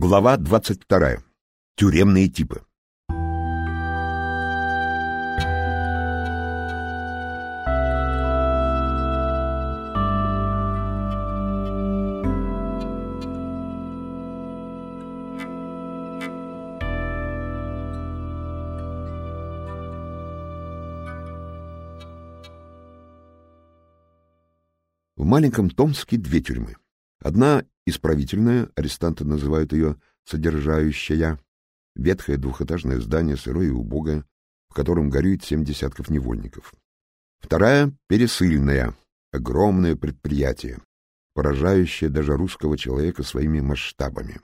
Глава 22. Тюремные типы. В маленьком Томске две тюрьмы. Одна исправительная, арестанты называют ее содержающая, ветхое двухэтажное здание, сырое и убогое, в котором горюет семь десятков невольников. Вторая — пересыльная, огромное предприятие, поражающее даже русского человека своими масштабами.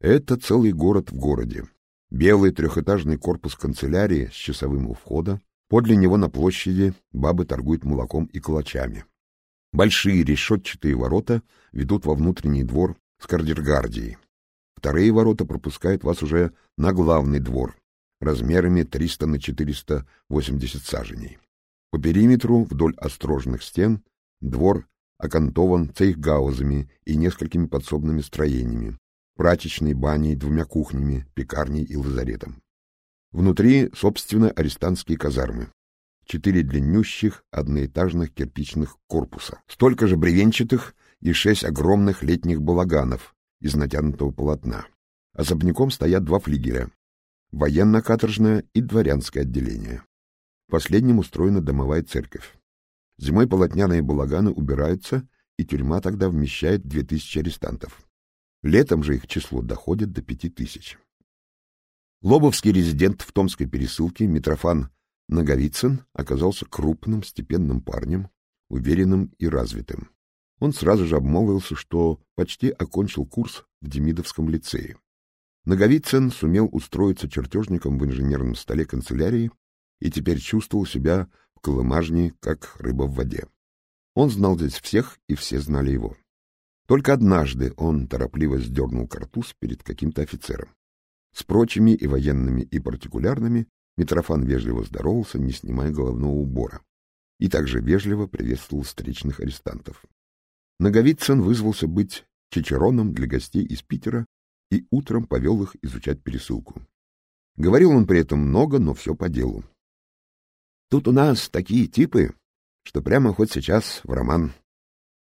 Это целый город в городе. Белый трехэтажный корпус канцелярии с часовым у входа, подле него на площади бабы торгуют молоком и калачами. Большие решетчатые ворота ведут во внутренний двор с кардергардией. Вторые ворота пропускают вас уже на главный двор, размерами 300 на 480 саженей. По периметру вдоль острожных стен двор окантован цейхгаузами и несколькими подсобными строениями, прачечной баней, двумя кухнями, пекарней и лазаретом. Внутри, собственно, арестантские казармы четыре длиннющих одноэтажных кирпичных корпуса, столько же бревенчатых и шесть огромных летних балаганов из натянутого полотна. Особняком стоят два флигеля — военно-каторжное и дворянское отделение. В последнем устроена домовая церковь. Зимой полотняные балаганы убираются, и тюрьма тогда вмещает две тысячи арестантов. Летом же их число доходит до пяти тысяч. Лобовский резидент в Томской пересылке Митрофан Наговицын оказался крупным, степенным парнем, уверенным и развитым. Он сразу же обмолвился, что почти окончил курс в Демидовском лицее. Наговицын сумел устроиться чертежником в инженерном столе канцелярии и теперь чувствовал себя в колымажне, как рыба в воде. Он знал здесь всех, и все знали его. Только однажды он торопливо сдернул картуз перед каким-то офицером. С прочими и военными, и партикулярными Митрофан вежливо здоровался, не снимая головного убора, и также вежливо приветствовал встречных арестантов. Наговицын вызвался быть чичероном для гостей из Питера и утром повел их изучать пересылку. Говорил он при этом много, но все по делу. Тут у нас такие типы, что прямо хоть сейчас в роман.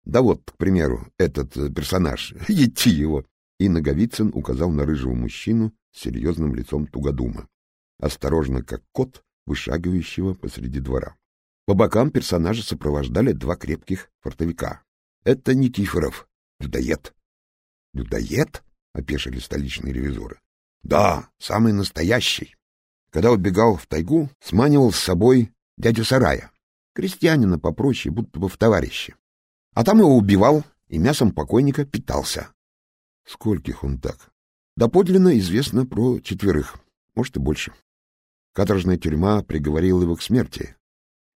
Да вот, к примеру, этот персонаж, идти его. И Наговицын указал на рыжего мужчину с серьезным лицом тугодума осторожно, как кот, вышагивающего посреди двора. По бокам персонажа сопровождали два крепких фортовика. Это Никифоров, людоед. — Людоед? — опешили столичные ревизоры. — Да, самый настоящий. Когда убегал в тайгу, сманивал с собой дядю Сарая, крестьянина попроще, будто бы в товарище. А там его убивал и мясом покойника питался. Скольких он так? Доподлинно известно про четверых, может и больше. Каторжная тюрьма приговорила его к смерти.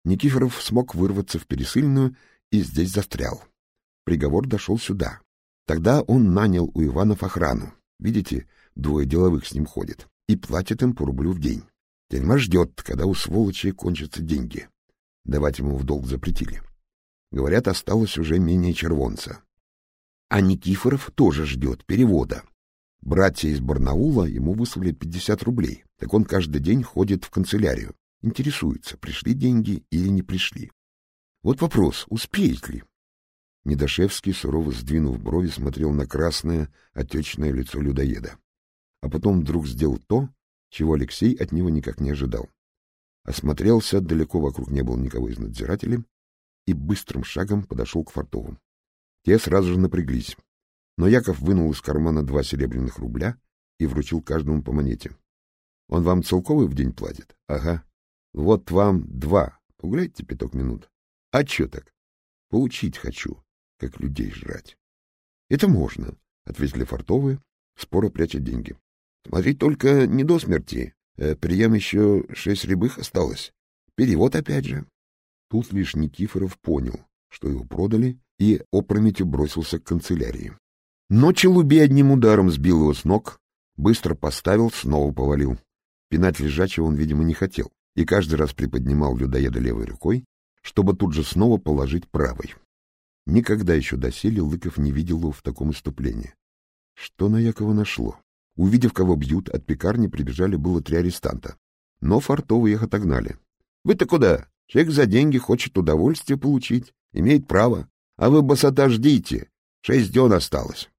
Никифоров смог вырваться в пересыльную и здесь застрял. Приговор дошел сюда. Тогда он нанял у Иванов охрану. Видите, двое деловых с ним ходят. И платит им по рублю в день. Тюрьма ждет, когда у сволочи кончатся деньги. Давать ему в долг запретили. Говорят, осталось уже менее червонца. А Никифоров тоже ждет перевода. Братья из Барнаула ему выслали 50 рублей, так он каждый день ходит в канцелярию, интересуется, пришли деньги или не пришли. Вот вопрос, успеет ли? Недошевский, сурово сдвинув брови, смотрел на красное, отечное лицо людоеда. А потом вдруг сделал то, чего Алексей от него никак не ожидал. Осмотрелся, далеко вокруг не было никого из надзирателей, и быстрым шагом подошел к фартовым. Те сразу же напряглись. Но Яков вынул из кармана два серебряных рубля и вручил каждому по монете. — Он вам целковый в день платит? — Ага. — Вот вам два. Погуляйте пяток минут. — А чё так? — Поучить хочу, как людей жрать. — Это можно, — ответили фартовые, споро пряча деньги. — Смотри, только не до смерти. Э, прием еще шесть рябых осталось. Перевод опять же. Тут лишь Никифоров понял, что его продали, и опрометью бросился к канцелярии. Но Челуби одним ударом сбил его с ног, быстро поставил, снова повалил. Пинать лежачего он, видимо, не хотел, и каждый раз приподнимал людоеда левой рукой, чтобы тут же снова положить правой. Никогда еще доселе Лыков не видел его в таком иступлении. Что на Якова нашло? Увидев, кого бьют, от пекарни прибежали было три арестанта. Но фартовы их отогнали. — Вы-то куда? Человек за деньги хочет удовольствие получить, имеет право. А вы, босота, ждите. Шесть дён осталось.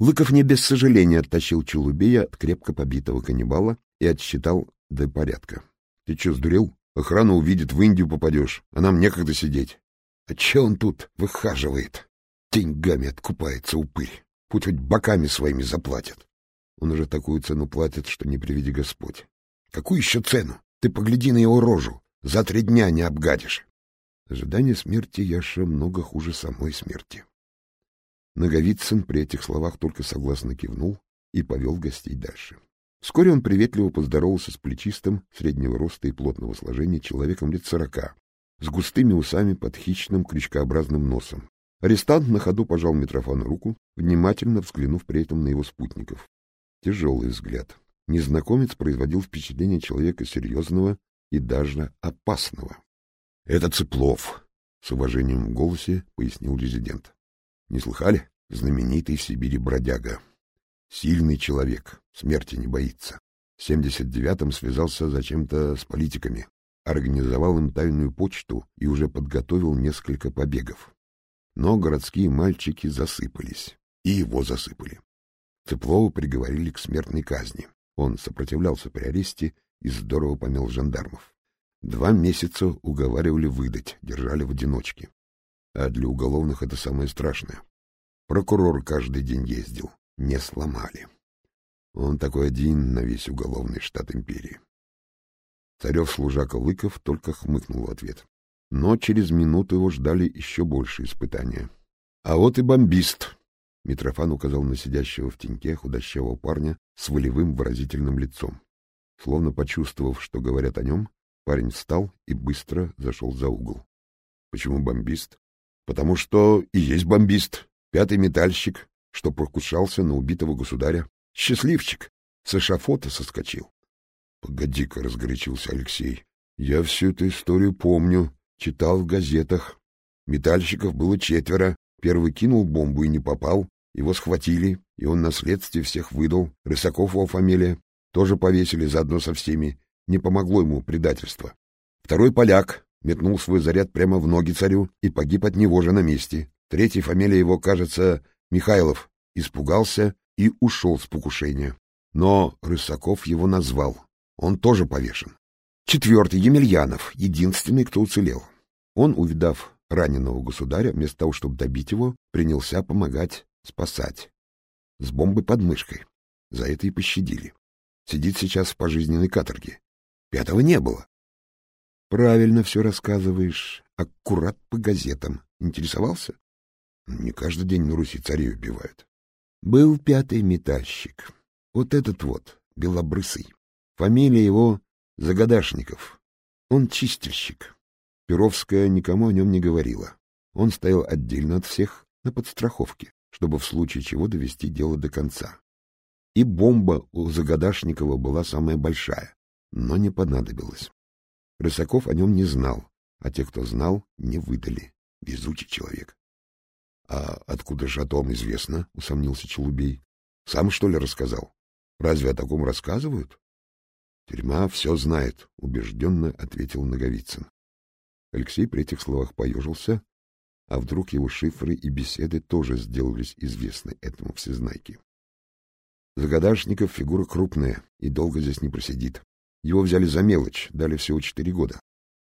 Лыков не без сожаления оттащил Челубея от крепко побитого каннибала и отсчитал до порядка. — Ты что, сдурел? Охрана увидит, в Индию попадешь, а нам некогда сидеть. А че он тут выхаживает? Деньгами откупается упырь. Пусть хоть боками своими заплатят. Он уже такую цену платит, что не приведи Господь. Какую еще цену? Ты погляди на его рожу. За три дня не обгадишь. Ожидание смерти Яша много хуже самой смерти. Наговицын при этих словах только согласно кивнул и повел гостей дальше. Вскоре он приветливо поздоровался с плечистым, среднего роста и плотного сложения человеком лет сорока, с густыми усами под хищным крючкообразным носом. Арестант на ходу пожал Митрофану руку, внимательно взглянув при этом на его спутников. Тяжелый взгляд. Незнакомец производил впечатление человека серьезного и даже опасного. — Это Цыплов, — с уважением в голосе пояснил резидент. — Не слыхали? Знаменитый в Сибири бродяга. Сильный человек, смерти не боится. В 79-м связался зачем-то с политиками, организовал им тайную почту и уже подготовил несколько побегов. Но городские мальчики засыпались, и его засыпали. Цыплова приговорили к смертной казни. Он сопротивлялся при аресте и здорово помел жандармов. Два месяца уговаривали выдать, держали в одиночке. А для уголовных это самое страшное. Прокурор каждый день ездил, не сломали. Он такой один на весь уголовный штат империи. Царев служака Лыков только хмыкнул в ответ. Но через минуту его ждали еще больше испытания. А вот и бомбист. Митрофан указал на сидящего в теньке худощавого парня с волевым выразительным лицом. Словно почувствовав, что говорят о нем, парень встал и быстро зашел за угол. Почему бомбист? Потому что и есть бомбист, пятый метальщик, что покушался на убитого государя. Счастливчик! С эшафота соскочил. — Погоди-ка, — разгорячился Алексей. — Я всю эту историю помню, читал в газетах. Метальщиков было четверо. Первый кинул бомбу и не попал. Его схватили, и он на следствие всех выдал. Рысаков его фамилия. Тоже повесили заодно со всеми. Не помогло ему предательство. Второй поляк метнул свой заряд прямо в ноги царю и погиб от него же на месте. Третий фамилия его, кажется, Михайлов испугался и ушел с покушения. Но Рысаков его назвал. Он тоже повешен. Четвертый — Емельянов, единственный, кто уцелел. Он, увидав раненого государя, вместо того, чтобы добить его, принялся помогать, спасать. С бомбой под мышкой. За это и пощадили. Сидит сейчас в пожизненной каторге. Пятого не было. Правильно все рассказываешь. Аккурат по газетам. Интересовался? Не каждый день на Руси царей убивают. Был пятый метальщик. Вот этот вот, белобрысый. Фамилия его Загадашников. Он чистильщик. Перовская никому о нем не говорила. Он стоял отдельно от всех на подстраховке, чтобы в случае чего довести дело до конца. И бомба у Загадашникова была самая большая, но не понадобилась. Рысаков о нем не знал, а те, кто знал, не выдали. Везучий человек. А откуда же о том известно? — усомнился Челубей. — Сам, что ли, рассказал? Разве о таком рассказывают? — Тюрьма все знает, — убежденно ответил Наговицын. Алексей при этих словах поежился, а вдруг его шифры и беседы тоже сделались известны этому всезнайке. Загадашников фигура крупная и долго здесь не просидит. Его взяли за мелочь, дали всего четыре года.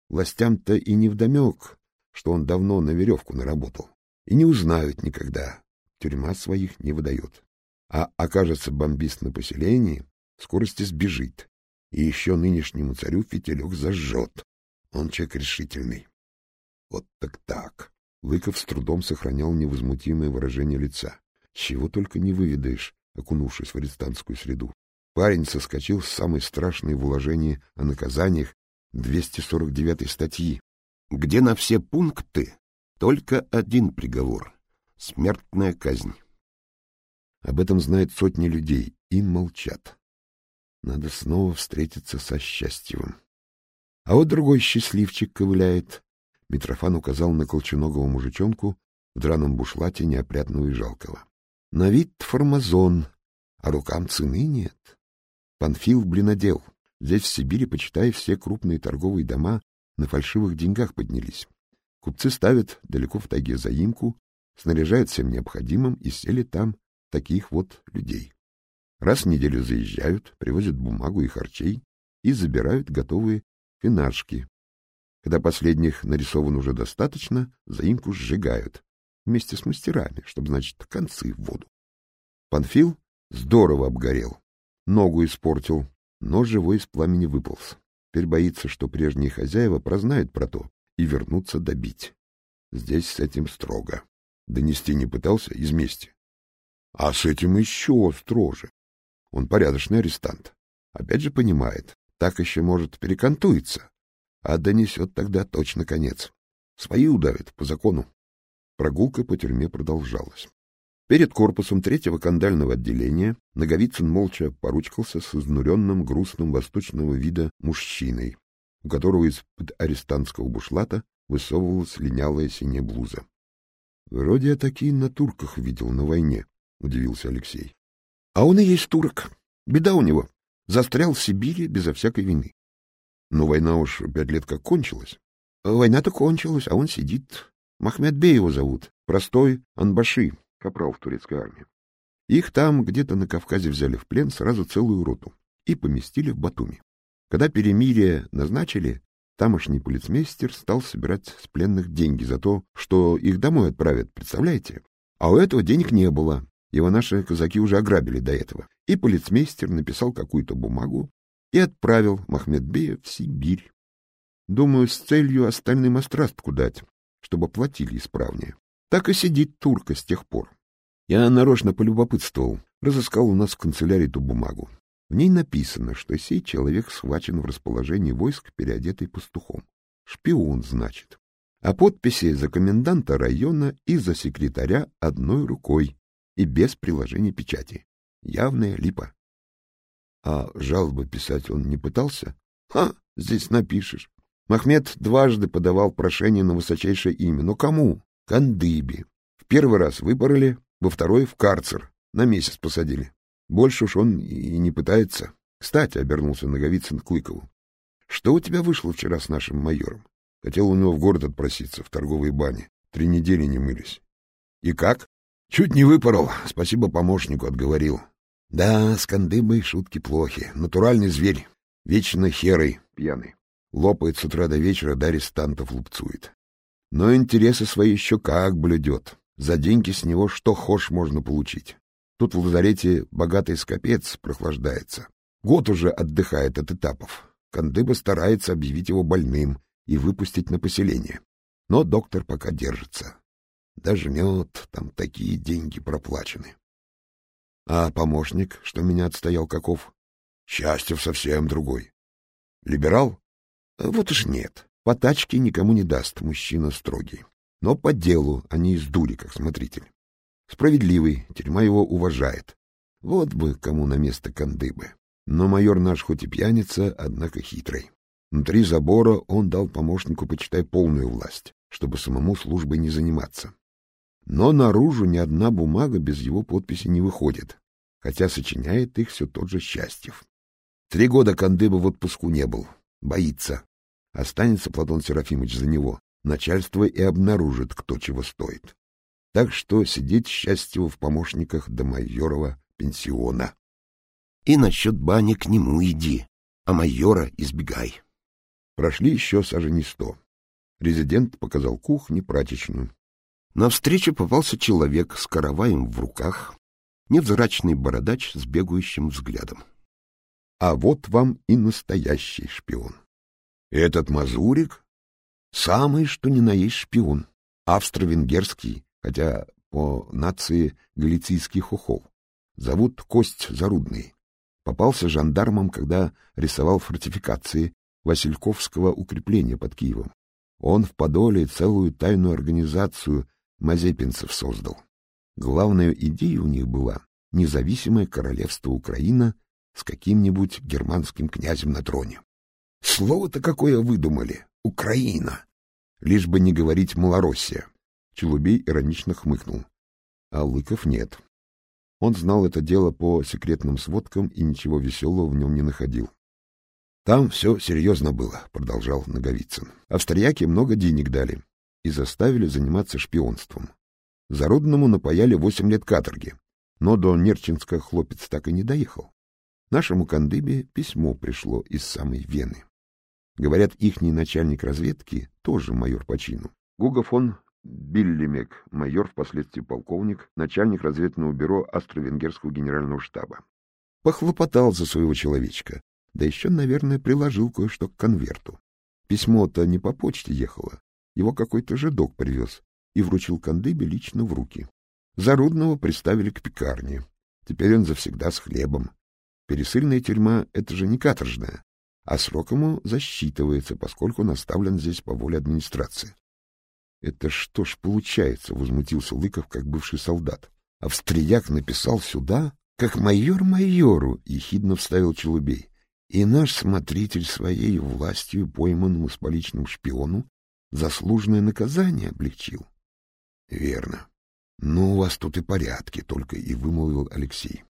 Властям-то и невдомек, что он давно на веревку наработал и не узнают никогда. Тюрьма своих не выдает. А окажется бомбист на поселении, скорости сбежит. И еще нынешнему царю фитилек зажжет. Он человек решительный. Вот так так. Лыков с трудом сохранял невозмутимое выражение лица. Чего только не выведаешь, окунувшись в арестантскую среду. Парень соскочил с самой страшной в уложении о наказаниях 249 статьи, где на все пункты только один приговор — смертная казнь. Об этом знают сотни людей и молчат. Надо снова встретиться со счастьем. А вот другой счастливчик ковыляет. Митрофан указал на колченогого мужичонку в драном бушлате неопрятного и жалкого. На вид формазон, а рукам цены нет. Панфил блинодел. Здесь, в Сибири, почитай, все крупные торговые дома на фальшивых деньгах поднялись. Купцы ставят далеко в тайге заимку, снаряжают всем необходимым и сели там таких вот людей. Раз в неделю заезжают, привозят бумагу и харчей и забирают готовые финашки. Когда последних нарисовано уже достаточно, заимку сжигают вместе с мастерами, чтобы, значит, концы в воду. Панфил здорово обгорел, ногу испортил, но живой из пламени выполз. Теперь боится, что прежние хозяева прознают про то и вернутся добить. Здесь с этим строго. Донести не пытался из мести. А с этим еще строже. Он порядочный арестант. Опять же понимает, так еще может перекантуется, а донесет тогда точно конец. Свои удавит по закону. Прогулка по тюрьме продолжалась. Перед корпусом третьего кандального отделения Наговицын молча поручкался с изнуренным, грустным восточного вида мужчиной, у которого из-под арестантского бушлата высовывалась линялая синяя блуза. — Вроде я такие на турках видел на войне, — удивился Алексей. — А он и есть турок. Беда у него. Застрял в Сибири безо всякой вины. Но война уж пять лет как кончилась. Война-то кончилась, а он сидит. Махмед Бей его зовут. Простой Анбаши, капрал в турецкой армии. Их там где-то на Кавказе взяли в плен сразу целую роту и поместили в Батуми. Когда перемирие назначили, тамошний полицмейстер стал собирать с пленных деньги за то, что их домой отправят, представляете? А у этого денег не было, его наши казаки уже ограбили до этого. И полицмейстер написал какую-то бумагу и отправил Махмедбея в Сибирь. Думаю, с целью остальным острастку дать, чтобы платили исправнее. Так и сидит турка с тех пор. Я нарочно полюбопытствовал, разыскал у нас в канцелярии ту бумагу. В ней написано, что сей человек схвачен в расположении войск, переодетый пастухом. Шпион, значит. А подписи за коменданта района и за секретаря одной рукой и без приложения печати. Явная липа. А жалобы писать он не пытался? Ха, здесь напишешь. Махмед дважды подавал прошение на высочайшее имя. Но кому? Кандыбе. В первый раз выпороли, во второй — в карцер. На месяц посадили. Больше уж он и не пытается. Кстати, — обернулся Наговицын к Клыкову, — что у тебя вышло вчера с нашим майором? Хотел у него в город отпроситься, в торговые бани. Три недели не мылись. И как? Чуть не выпорол. Спасибо помощнику, отговорил. Да, с Кандыбой шутки плохи. Натуральный зверь. Вечно херой, пьяный. Лопает с утра до вечера, до арестантов лупцует но интересы свои еще как блюдет. За деньги с него что хошь можно получить. Тут в лазарете богатый скопец прохлаждается. Год уже отдыхает от этапов. Кандыба старается объявить его больным и выпустить на поселение. Но доктор пока держится. Даже мед, там такие деньги проплачены. А помощник, что меня отстоял каков? Счастье совсем другой. Либерал? Вот уж нет. По тачке никому не даст, мужчина строгий. Но по делу, а не из дури, как смотритель. Справедливый, тюрьма его уважает. Вот бы кому на место кандыбы. Но майор наш хоть и пьяница, однако хитрый. Внутри забора он дал помощнику, почитай, полную власть, чтобы самому службой не заниматься. Но наружу ни одна бумага без его подписи не выходит, хотя сочиняет их все тот же Счастьев. Три года Кандыба в отпуску не был, боится, Останется Платон Серафимович за него, начальство и обнаружит, кто чего стоит. Так что сидеть счастье в помощниках до майорова пенсиона. И насчет бани к нему иди, а майора избегай. Прошли еще сажени сто. Резидент показал кухню прачечную. Навстречу попался человек с караваем в руках, невзрачный бородач с бегающим взглядом. А вот вам и настоящий шпион. Этот мазурик — самый что ни на есть шпион, австро-венгерский, хотя по нации галицийский хохол. Зовут Кость Зарудный. Попался жандармом, когда рисовал фортификации Васильковского укрепления под Киевом. Он в Подоле целую тайную организацию мазепинцев создал. Главная идея у них была независимое королевство Украина с каким-нибудь германским князем на троне. Слово-то какое выдумали! Украина! Лишь бы не говорить Малороссия. Челубей иронично хмыкнул. А Лыков нет. Он знал это дело по секретным сводкам и ничего веселого в нем не находил. Там все серьезно было, продолжал Наговицын. Австрияки много денег дали и заставили заниматься шпионством. Зародному напаяли восемь лет каторги, но до Нерчинска хлопец так и не доехал. Нашему Кандыбе письмо пришло из самой Вены. Говорят, ихний начальник разведки тоже майор по чину. Гуго фон Биллимек, майор, впоследствии полковник, начальник разведного бюро Австро-Венгерского генерального штаба. Похлопотал за своего человечка, да еще, наверное, приложил кое-что к конверту. Письмо-то не по почте ехало, его какой-то жидок привез и вручил Кандыбе лично в руки. Зарудного приставили к пекарне. Теперь он завсегда с хлебом. Пересыльная тюрьма — это же не каторжная, а срок ему засчитывается, поскольку он оставлен здесь по воле администрации. — Это что ж получается? — возмутился Лыков, как бывший солдат. — Австрияк написал сюда, как майор майору, — ехидно вставил Челубей. И наш смотритель своей властью пойманному с поличным шпиону заслуженное наказание облегчил. — Верно. Ну, у вас тут и порядки, — только и вымолвил Алексей.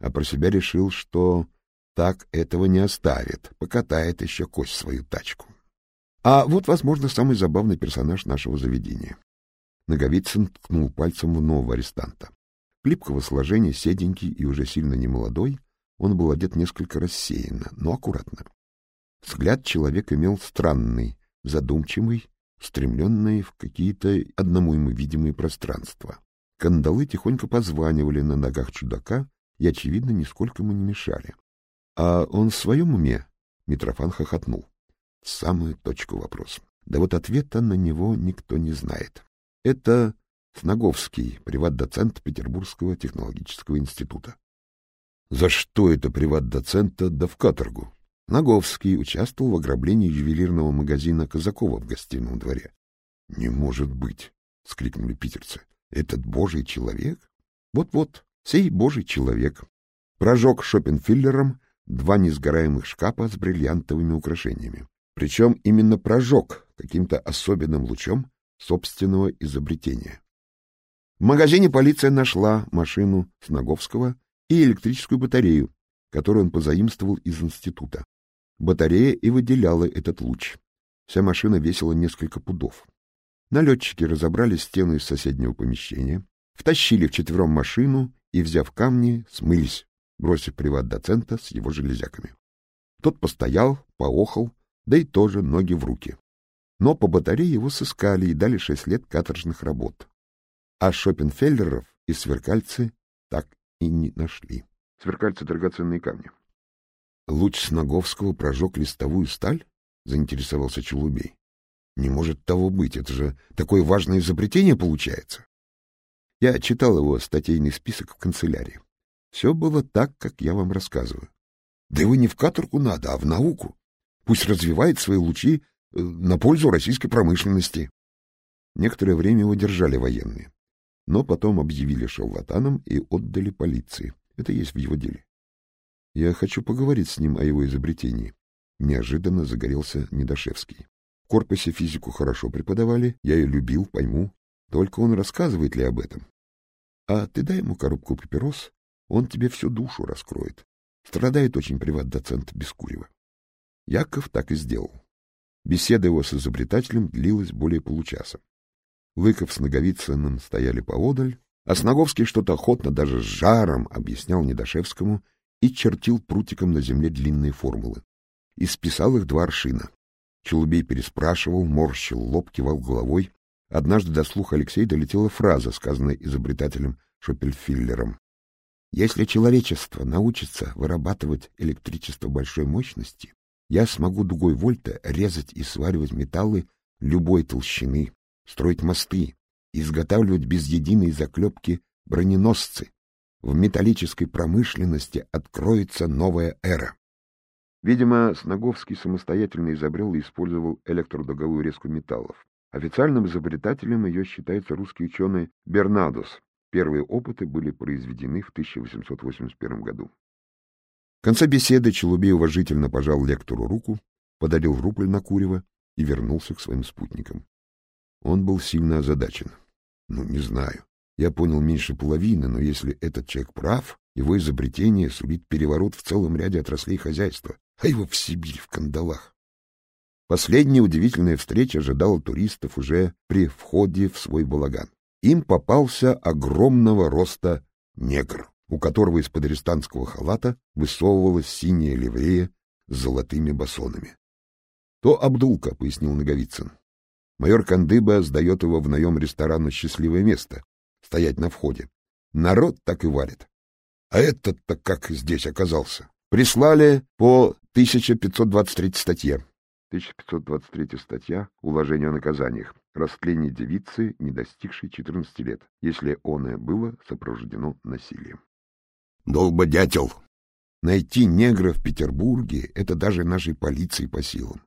А про себя решил, что так этого не оставит, покатает еще кость свою тачку. А вот, возможно, самый забавный персонаж нашего заведения. Наговицын ткнул пальцем в нового арестанта. Плипкого сложения, седенький и уже сильно немолодой, он был одет несколько рассеянно, но аккуратно. Взгляд человек имел странный, задумчивый, устремленный в какие-то одному ему видимые пространства. Кандалы тихонько позванивали на ногах чудака и, очевидно, нисколько ему не мешали. А он в своем уме? Митрофан хохотнул. Самую точку вопроса. Да вот ответа на него никто не знает. Это Снаговский, приват-доцент Петербургского технологического института. За что это приват-доцента да в каторгу? Наговский участвовал в ограблении ювелирного магазина Казакова в гостином дворе. — Не может быть! — скрикнули питерцы. — Этот божий человек? Вот-вот, сей божий человек. Прожег шопенфиллером два несгораемых шкафа с бриллиантовыми украшениями. Причем именно прожег каким-то особенным лучом собственного изобретения. В магазине полиция нашла машину Снаговского и электрическую батарею, которую он позаимствовал из института. Батарея и выделяла этот луч. Вся машина весила несколько пудов. Налетчики разобрали стену из соседнего помещения, втащили вчетвером машину и, взяв камни, смылись, бросив приват-доцента с его железяками. Тот постоял, поохал, да и тоже ноги в руки. Но по батарее его сыскали и дали шесть лет каторжных работ. А Шопенфеллеров и сверкальцы так и не нашли. Сверкальцы — драгоценные камни. Луч Сноговского прожег листовую сталь? — заинтересовался Челубей. — Не может того быть, это же такое важное изобретение получается. Я читал его статейный список в канцелярии. Все было так, как я вам рассказываю. Да его не в каторгу надо, а в науку. Пусть развивает свои лучи э, на пользу российской промышленности. Некоторое время его держали военные но потом объявили шарлатаном и отдали полиции. Это есть в его деле. Я хочу поговорить с ним о его изобретении. Неожиданно загорелся Недошевский. В корпусе физику хорошо преподавали, я ее любил, пойму. Только он рассказывает ли об этом? А ты дай ему коробку папирос, он тебе всю душу раскроет. Страдает очень приват-доцент Бескурева. Яков так и сделал. Беседа его с изобретателем длилась более получаса. Лыков с Наговицыным стояли поодаль, а Сноговский что-то охотно, даже с жаром, объяснял Недошевскому и чертил прутиком на земле длинные формулы. И списал их два аршина. Челубей переспрашивал, морщил лоб, кивал головой. Однажды до слуха Алексея долетела фраза, сказанная изобретателем Шопельфиллером. «Если человечество научится вырабатывать электричество большой мощности, я смогу дугой вольта резать и сваривать металлы любой толщины, строить мосты, изготавливать без единой заклепки броненосцы. В металлической промышленности откроется новая эра. Видимо, Сноговский самостоятельно изобрел и использовал электродуговую резку металлов. Официальным изобретателем ее считается русский ученый Бернадос. Первые опыты были произведены в 1881 году. В конце беседы Челубей уважительно пожал лектору руку, подарил рубль на курево и вернулся к своим спутникам. Он был сильно озадачен. Ну, не знаю. Я понял меньше половины, но если этот человек прав, его изобретение сулит переворот в целом ряде отраслей хозяйства, а его в Сибирь в кандалах. Последняя удивительная встреча ожидала туристов уже при входе в свой балаган. Им попался огромного роста негр, у которого из-под арестантского халата высовывалась синяя ливрея с золотыми басонами. — То Абдулка, — пояснил Наговицын. Майор Кандыба сдает его в наем ресторану «Счастливое место», стоять на входе. Народ так и варит. А этот-то как здесь оказался? Прислали по 1523 статье. 1523 статья «Уложение о наказаниях». Растление девицы, не достигшей 14 лет, если оное было сопровождено насилием. Долбодятел! Найти негра в Петербурге — это даже нашей полиции по силам.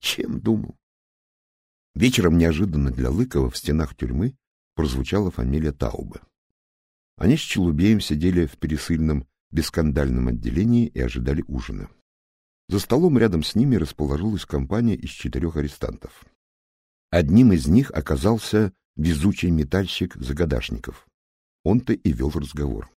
Чем думал? Вечером неожиданно для Лыкова в стенах тюрьмы прозвучала фамилия Таубе. Они с Челубеем сидели в пересыльном бескандальном отделении и ожидали ужина. За столом рядом с ними расположилась компания из четырех арестантов. Одним из них оказался везучий метальщик Загадашников. Он-то и вел разговор.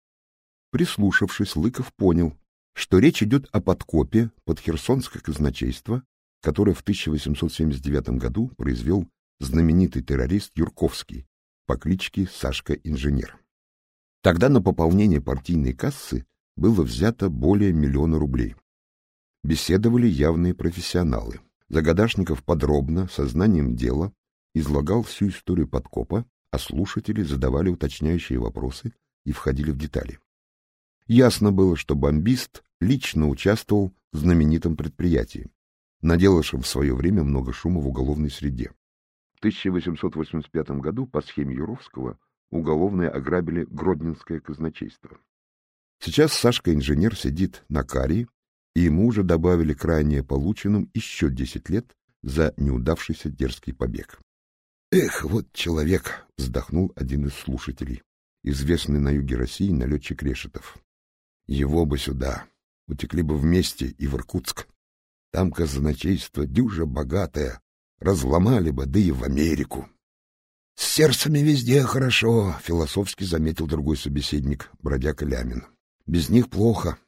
Прислушавшись, Лыков понял, что речь идет о подкопе под Херсонское казначейство, которое в 1879 году произвел знаменитый террорист Юрковский по кличке Сашка Инженер. Тогда на пополнение партийной кассы было взято более миллиона рублей беседовали явные профессионалы. Загадашников подробно, сознанием дела, излагал всю историю подкопа, а слушатели задавали уточняющие вопросы и входили в детали. Ясно было, что бомбист лично участвовал в знаменитом предприятии, наделавшем в свое время много шума в уголовной среде. В 1885 году по схеме Юровского уголовные ограбили Гродненское казначейство. Сейчас Сашка-инженер сидит на карии и ему уже добавили к ранее полученным еще десять лет за неудавшийся дерзкий побег. «Эх, вот человек!» — вздохнул один из слушателей, известный на юге России налетчик Решетов. «Его бы сюда! Утекли бы вместе и в Иркутск. Там казначейство дюжа богатое, разломали бы, да и в Америку». «С сердцами везде хорошо», — философски заметил другой собеседник, бродяга Лямин. «Без них плохо.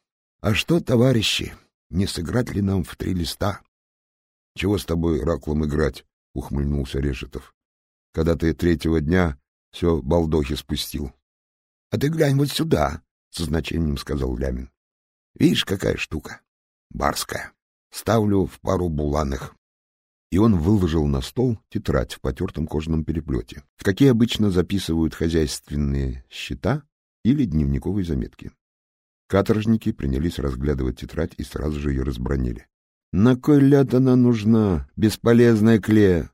А что, товарищи, не сыграть ли нам в три листа? — Чего с тобой, Раклом, играть? — ухмыльнулся Решетов. — Когда ты третьего дня все балдохи спустил. — А ты глянь вот сюда, — со значением сказал Лямин. — Видишь, какая штука? Барская. Ставлю в пару буланых. И он выложил на стол тетрадь в потертом кожаном переплете, в какие обычно записывают хозяйственные счета или дневниковые заметки. Каторжники принялись разглядывать тетрадь и сразу же ее разбронили. — На кой ляд она нужна? Бесполезная клея.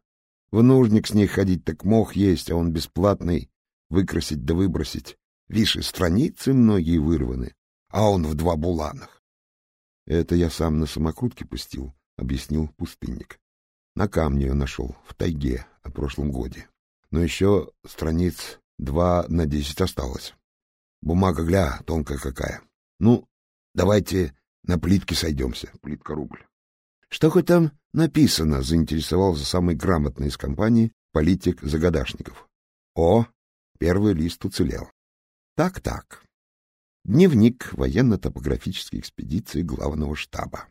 В нужник с ней ходить так мох есть, а он бесплатный. Выкрасить да выбросить. Вишь, страницы многие вырваны, а он в два буланах. — Это я сам на самокрутке пустил, — объяснил пустынник. На камне ее нашел, в тайге, о прошлом годе. Но еще страниц два на десять осталось. Бумага, гля, тонкая какая. Ну, давайте на плитке сойдемся. Плитка рубль. Что хоть там написано, заинтересовался самый грамотный из компании политик Загадашников. О, первый лист уцелел. Так-так. Дневник военно-топографической экспедиции главного штаба.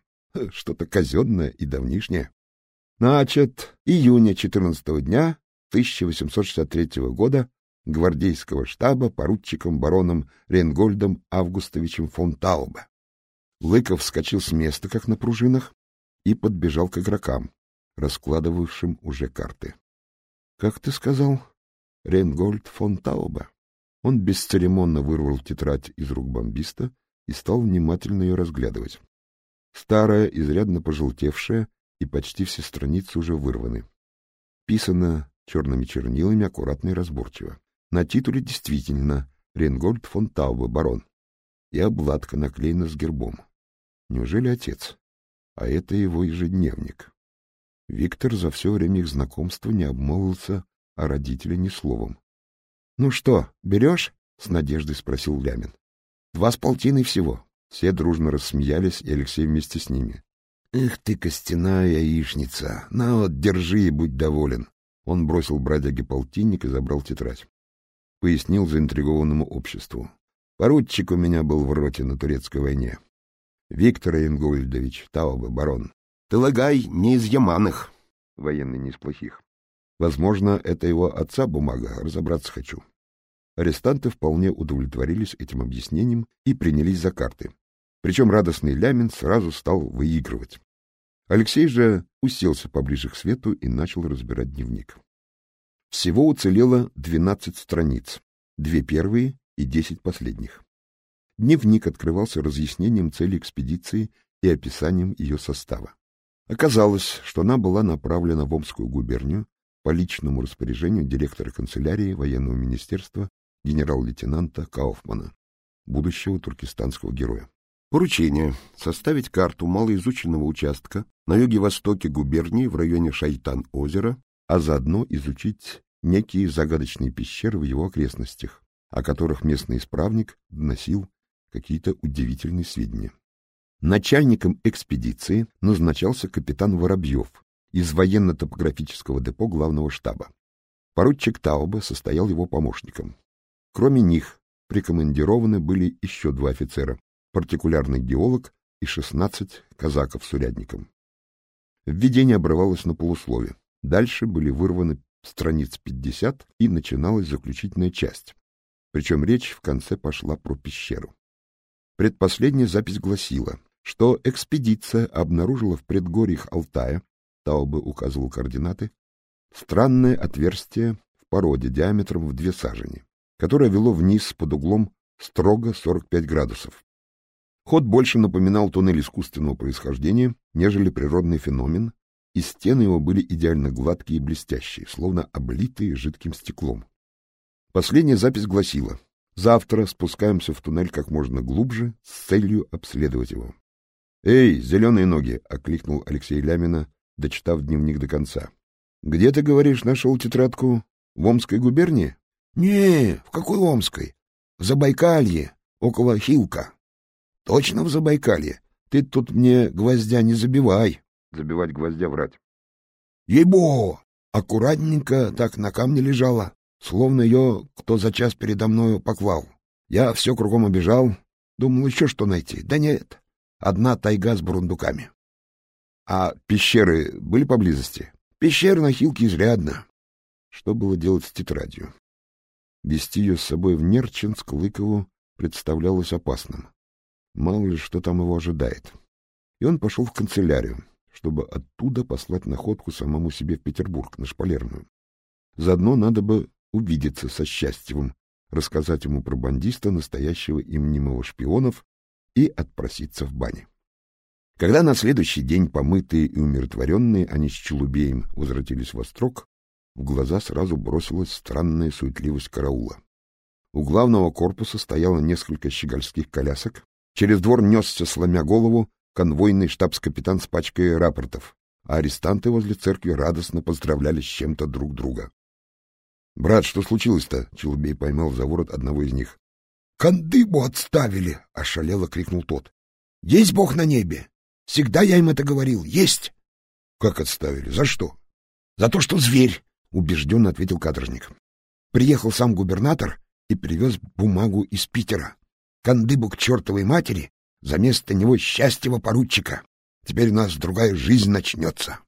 Что-то казенное и давнишнее. Значит, июня 14 дня 1863 года гвардейского штаба поручиком бароном Ренгольдом Августовичем фон Таубе. Лыков вскочил с места, как на пружинах, и подбежал к игрокам, раскладывавшим уже карты. — Как ты сказал? Ренгольд фон Таубе? Он бесцеремонно вырвал тетрадь из рук бомбиста и стал внимательно ее разглядывать. Старая, изрядно пожелтевшая, и почти все страницы уже вырваны. Писано черными чернилами аккуратно и разборчиво. На титуле действительно Ренгольд фон Таубе, барон. И обладка наклеена с гербом. Неужели отец? А это его ежедневник. Виктор за все время их знакомства не обмолвился о родителе ни словом. — Ну что, берешь? — с надеждой спросил Лямин. — Два с полтиной всего. Все дружно рассмеялись, и Алексей вместе с ними. — Эх ты, костяная яичница! На вот, держи и будь доволен. Он бросил бродяге полтинник и забрал тетрадь. Пояснил заинтригованному обществу. Поручик у меня был в роте на турецкой войне. Виктор Ингольдович, Таубе, барон. Ты не из Яманых. Военный не из плохих. Возможно, это его отца бумага, разобраться хочу. Арестанты вполне удовлетворились этим объяснением и принялись за карты. Причем радостный Лямин сразу стал выигрывать. Алексей же уселся поближе к свету и начал разбирать дневник. Всего уцелело 12 страниц, две первые и десять последних. Дневник открывался разъяснением цели экспедиции и описанием ее состава. Оказалось, что она была направлена в Омскую губернию по личному распоряжению директора канцелярии военного министерства генерал-лейтенанта Кауфмана, будущего туркестанского героя. Поручение — составить карту малоизученного участка на юге-востоке губернии в районе Шайтан-озера, а заодно изучить некие загадочные пещеры в его окрестностях, о которых местный исправник доносил какие-то удивительные сведения. Начальником экспедиции назначался капитан Воробьев из военно-топографического депо главного штаба. Поручик Тауба состоял его помощником. Кроме них прикомандированы были еще два офицера, партикулярный геолог и 16 казаков с урядником. Введение обрывалось на полуслове. Дальше были вырваны страниц 50 и начиналась заключительная часть. Причем речь в конце пошла про пещеру. Предпоследняя запись гласила, что экспедиция обнаружила в предгорьях Алтая, Таубе указывал координаты, странное отверстие в породе диаметром в две сажени, которое вело вниз под углом строго 45 градусов. Ход больше напоминал туннель искусственного происхождения, нежели природный феномен, и стены его были идеально гладкие и блестящие, словно облитые жидким стеклом. Последняя запись гласила «Завтра спускаемся в туннель как можно глубже с целью обследовать его». «Эй, зеленые ноги!» — окликнул Алексей Лямина, дочитав дневник до конца. «Где, ты говоришь, нашел тетрадку? В Омской губернии?» «Не, в какой Омской? В Забайкалье, около Хилка». «Точно в Забайкалье? Ты тут мне гвоздя не забивай» забивать гвоздя врать. Ей-бо! Аккуратненько так на камне лежала, словно ее кто за час передо мною поклал. Я все кругом обежал, думал еще что найти. Да нет, одна тайга с бурундуками. А пещеры были поблизости? Пещер на хилке изрядно. Что было делать с тетрадью? Вести ее с собой в Нерчинск Лыкову представлялось опасным. Мало ли, что там его ожидает. И он пошел в канцелярию, чтобы оттуда послать находку самому себе в Петербург, на шпалерную. Заодно надо бы увидеться со Счастьевым, рассказать ему про бандиста, настоящего и мнимого шпионов, и отпроситься в бане. Когда на следующий день, помытые и умиротворенные, они с Челубеем возвратились в Острог, в глаза сразу бросилась странная суетливость караула. У главного корпуса стояло несколько щегольских колясок, через двор несся, сломя голову, конвойный штабс-капитан с пачкой рапортов, а арестанты возле церкви радостно поздравляли с чем-то друг друга. — Брат, что случилось-то? — Челубей поймал за ворот одного из них. — Кандыбу отставили! — ошалело крикнул тот. — Есть Бог на небе! Всегда я им это говорил. Есть! — Как отставили? За что? — За то, что зверь! — убежденно ответил каторжник. Приехал сам губернатор и привез бумагу из Питера. Кандыбу к чертовой матери За место него счастьего поручика. Теперь у нас другая жизнь начнется.